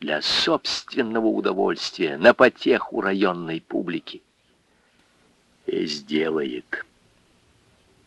для собственного удовольствия, на потеху районной публики. И сделает.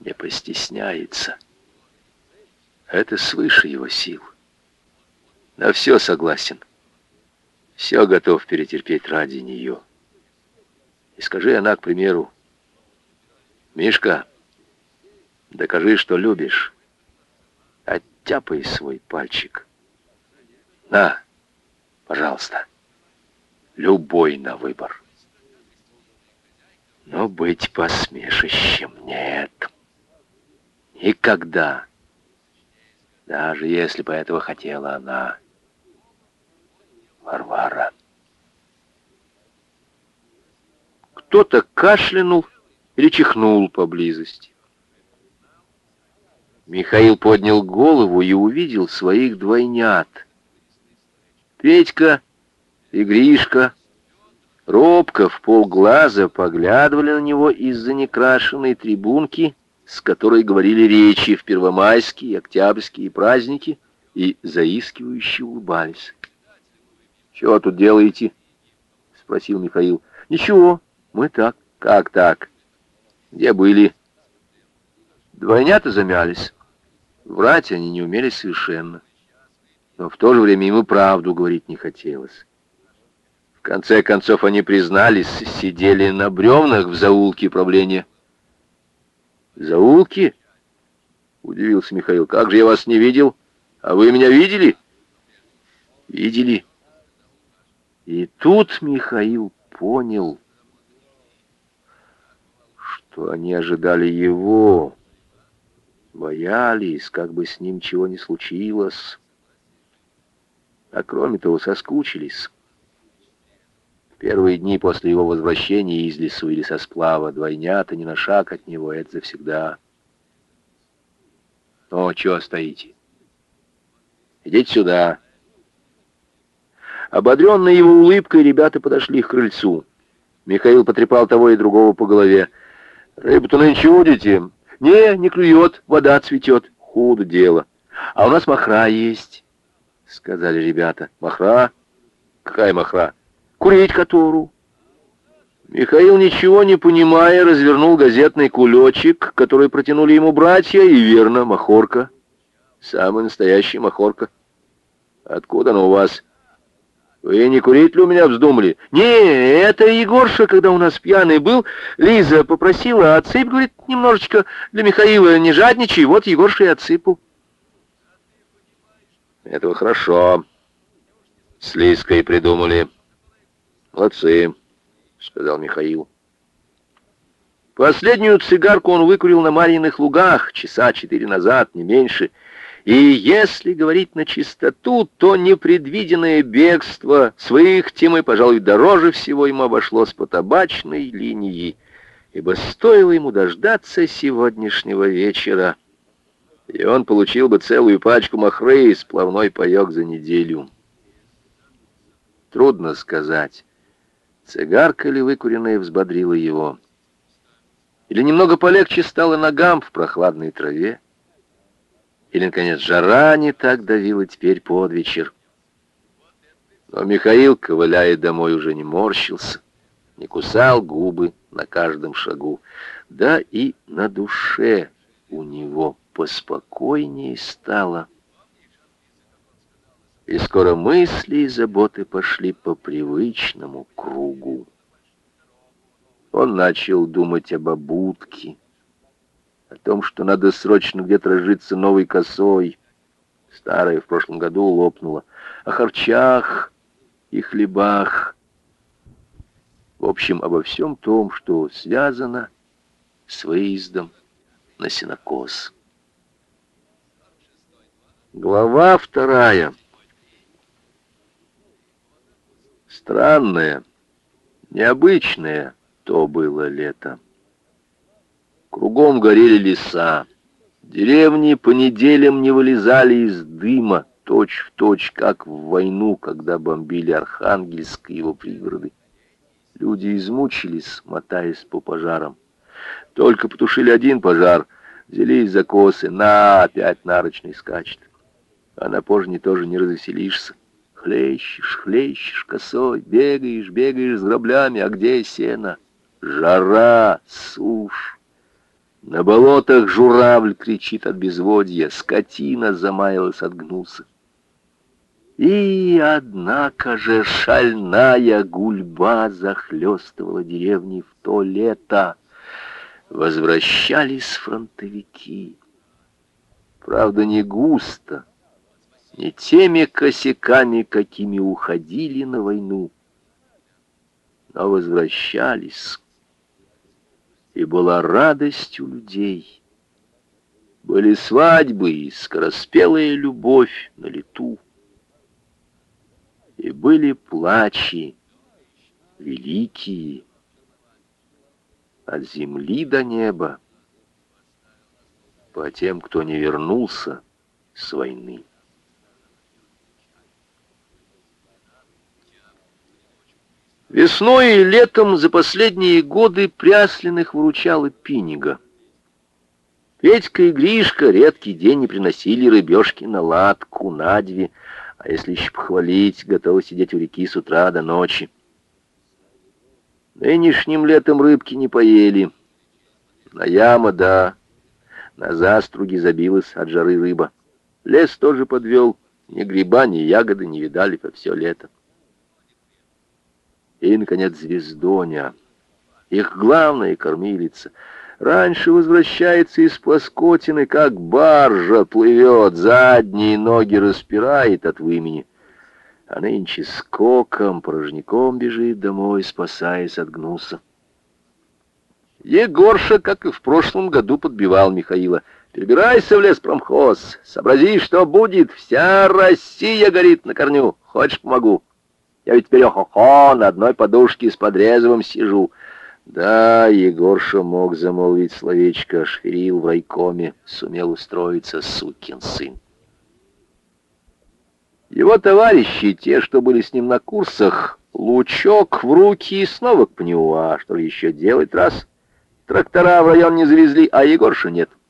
Не постесняется. Это свыше его сил. На все согласен. Все готов перетерпеть ради нее. И скажи она, к примеру, «Мишка, докажи, что любишь. Оттяпай свой пальчик. На, пожалуйста, любой на выбор». Но быть посмешищем нет. Никогда. Даже если бы этого хотела она. Варвара. Кто-то кашлянул или чихнул поблизости. Михаил поднял голову и увидел своих двойнят. Петька и Гришка робко в полглаза поглядывали на него из-за некрашенной трибунки, с которой говорили речи в первомайские октябрьские праздники, и заискивающе улыбались. «Чего тут делаете?» — спросил Михаил. «Ничего, мы так». «Как так? Где были?» Двойнята замялись. Врать они не умели совершенно. Но в то же время и правду говорить не хотелось. В конце концов они признались, сидели на бревнах в заулке правления. «Заулки?» — удивился Михаил. «Как же я вас не видел? А вы меня видели?» «Видели». И тут Михаил понял, что они ожидали его, боялись, как бы с ним чего ни случилось, а кроме того соскучились. Первые дни после его возвращения из лесу или со сплава двойнята ни на шаг от него, это завсегда. «Ну, чего стоите? Идите сюда!» Ободренные его улыбкой, ребята подошли к крыльцу. Михаил потрепал того и другого по голове. «Рыбу-то нынче удите?» «Не, не клюет, вода цветет. Худо дело. А у нас махра есть», — сказали ребята. «Махра? Какая махра? Курить которую?» Михаил, ничего не понимая, развернул газетный кулечек, который протянули ему братья, и верно, махорка. Самая настоящая махорка. «Откуда она у вас?» Вы не курить ли у меня вздумали? Не, это Егорша, когда у нас пьяный был. Лиза попросила, отсыпь, говорит, немножечко для Михаила, не жадничай. Вот Егорша и отсыпал. Этого хорошо. С Лизкой придумали. Молодцы, сказал Михаил. Последнюю цигарку он выкурил на Марьиных лугах часа четыре назад, не меньше, — и если говорить на чистоту, то непредвиденное бегство своих темы, пожалуй, дороже всего ему обошлось по табачной линии, ибо стоило ему дождаться сегодняшнего вечера, и он получил бы целую пачку махры и сплавной паек за неделю. Трудно сказать, цигарка ли выкуренная взбодрила его, или немного полегче стало ногам в прохладной траве, или, наконец, жара не так давила теперь под вечер. Но Михаил, ковыляя домой, уже не морщился, не кусал губы на каждом шагу. Да и на душе у него поспокойнее стало. И скоро мысли и заботы пошли по привычному кругу. Он начал думать об обутке, о том, что надо срочно где-то разжиться новой косой. Старая в прошлом году лопнула. О харчах и хлебах. В общем, обо всем том, что связано с выездом на сенокос. Глава вторая. Странное, необычное то было лето. Кругом горели леса. Деревни по неделям не вылезали из дыма, точь в точь, как в войну, когда бомбили Архангельск и его пригороды. Люди измучились, мотаясь по пожарам. Только потушили один пожар, взялись за косы, на, опять нарочный скачет. А на пожне тоже не развеселишься. Хлещешь, хлещешь косой, бегаешь, бегаешь с граблями, а где сено? Жара, сушь. На болотах журавль кричит от безводья, скотина замаялась от гнуса. И, однако же, шальная гульба захлестывала деревни в то лето. Возвращались фронтовики. Правда, не густо, не теми косяками, какими уходили на войну, но возвращались и была радость у людей. Были свадьбы и скороспелая любовь на лету. И были плачи великие от земли до неба по тем, кто не вернулся с войны. Весной и летом за последние годы Пряслиных выручала Пинига. Петька и Гришка редкий день не приносили рыбешки на латку, на две, а если еще похвалить, готовы сидеть у реки с утра до ночи. Нынешним летом рыбки не поели. На яма, да, на заструги забилась от жары рыба. Лес тоже подвел, ни гриба, ни ягоды не видали по все лето. И, наконец, Звездоня, их главная кормилица, раньше возвращается из плоскотины, как баржа плывет, задние ноги распирает от вымени, а нынче скоком, порожняком бежит домой, спасаясь от гнуса. Егорша, как и в прошлом году, подбивал Михаила. «Перебирайся в лес промхоз, сообрази, что будет, вся Россия горит на корню, хочешь, помогу». Я ведь теперь хо-хо на одной подушке с подрезовым сижу. Да, Егорша мог замолвить словечко, шферил в райкоме, сумел устроиться, сукин сын. Его товарищи, те, что были с ним на курсах, лучок в руки и снова к пню, а что еще делать, раз трактора в район не завезли, а Егорша нет. —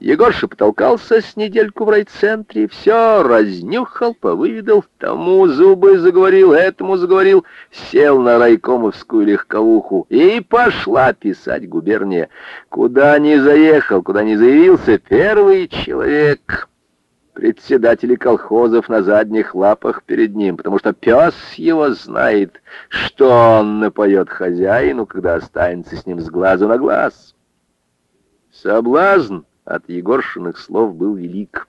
Егорша потолкался с недельку в райцентре, все разнюхал, повыведал, тому зубы заговорил, этому заговорил, сел на райкомовскую легковуху и пошла писать губерния. Куда не заехал, куда не заявился, первый человек. Председатели колхозов на задних лапах перед ним, потому что пес его знает, что он напоет хозяину, когда останется с ним с глазу на глаз. Соблазн от Егоршиных слов был велик.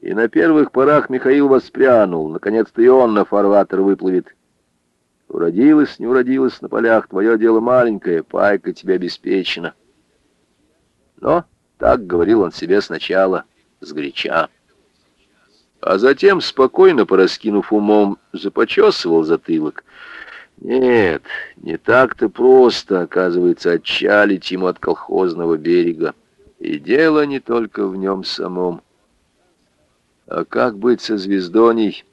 И на первых порах Михаил воспрянул. Наконец-то и он на фарватер выплывет. Уродилась, не уродилась на полях, твое дело маленькое, пайка тебе обеспечена. Но так говорил он себе сначала, сгоряча. А затем, спокойно пораскинув умом, започесывал затылок. Нет, не так-то просто, оказывается, отчалить ему от колхозного берега. И дело не только в нем самом. А как быть со Звездоней?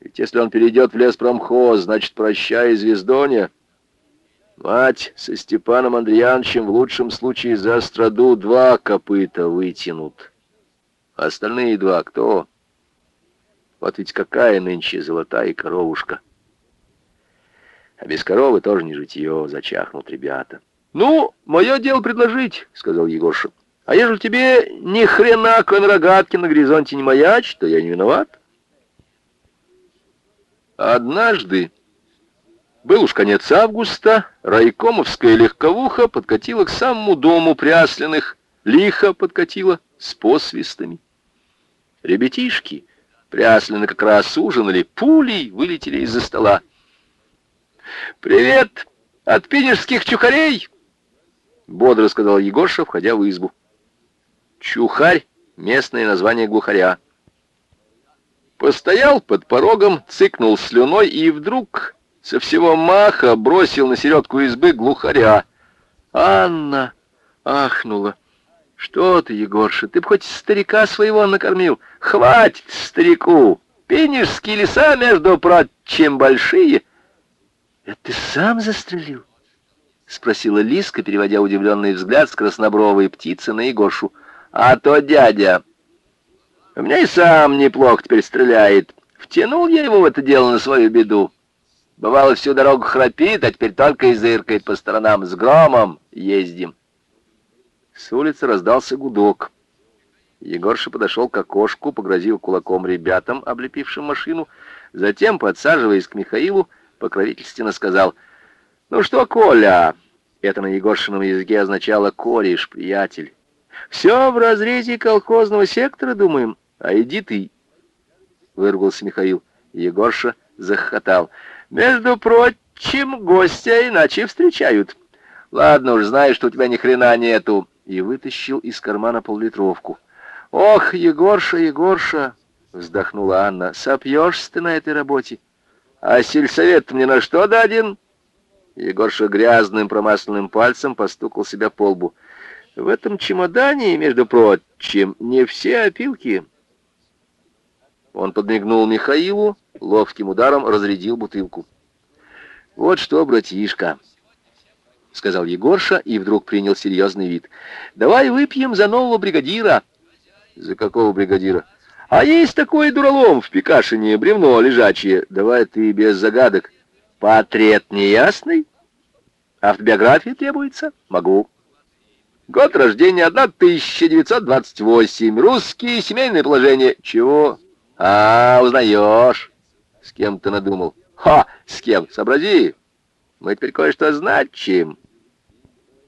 Ведь если он перейдет в лес промхоз, значит, прощай, Звездоня. Мать со Степаном Андреяновичем в лучшем случае за страду два копыта вытянут. А остальные два кто? Вот ведь какая нынче золотая коровушка. А без коровы тоже не житье, зачахнут ребята. «Ну, мое дело предложить», — сказал Егорша. «А ежели тебе ни хрена конрогатки на горизонте не маячит, то я не виноват». Однажды, был уж конец августа, райкомовская легковуха подкатила к самому дому прясленных, лихо подкатила с посвистами. Ребятишки, пряслены как раз ужинали, пулей вылетели из-за стола. «Привет от пинежских чухарей!» — бодро сказал Егорша, входя в избу. Чухарь — местное название глухаря. Постоял под порогом, цыкнул слюной и вдруг со всего маха бросил на середку избы глухаря. Анна ахнула. «Что ты, Егорша, ты б хоть старика своего накормил. Хватит старику! Пинежские леса, между прочим, большие». «Это ты сам застрелил?» — спросила Лиска, переводя удивленный взгляд с краснобровой птицы на Егошу. «А то дядя!» У меня и сам неплохо теперь стреляет. Втянул я его в это дело на свою беду. Бывало, всю дорогу храпит, а теперь только и зыркает по сторонам. С громом ездим. С улицы раздался гудок. Егорша подошел к окошку, погрозил кулаком ребятам, облепившим машину, затем, подсаживаясь к Михаилу, покровительственно сказал, «Ну что, Коля?» Это на Егоршином языке означало «кореш, приятель». «Все в разрезе колхозного сектора, думаем, а иди ты». Выругался Михаил. Егорша захохотал. «Между прочим, гостя иначе встречают. Ладно уж, знаешь, что у тебя ни хрена нету». И вытащил из кармана поллитровку. «Ох, Егорша, Егорша!» — вздохнула Анна. «Сопьешься ты на этой работе. А сельсовет мне на что даден?» Егорша грязным промасленным пальцем постукал себя по лбу. «В этом чемодане, между прочим, не все опилки». Он подмигнул Михаилу, ловким ударом разрядил бутылку. «Вот что, братишка!» — сказал Егорша и вдруг принял серьезный вид. «Давай выпьем за нового бригадира». «За какого бригадира?» «А есть такой дуралом в Пикашине, бревно лежачее. Давай ты без загадок. Портрет неясный? Автобиография требуется? Могу». Год рождения 1928. Русские семейное положение. Чего? А, узнаешь. С кем ты надумал? Ха, с кем? Сообрази. Мы теперь кое-что значим.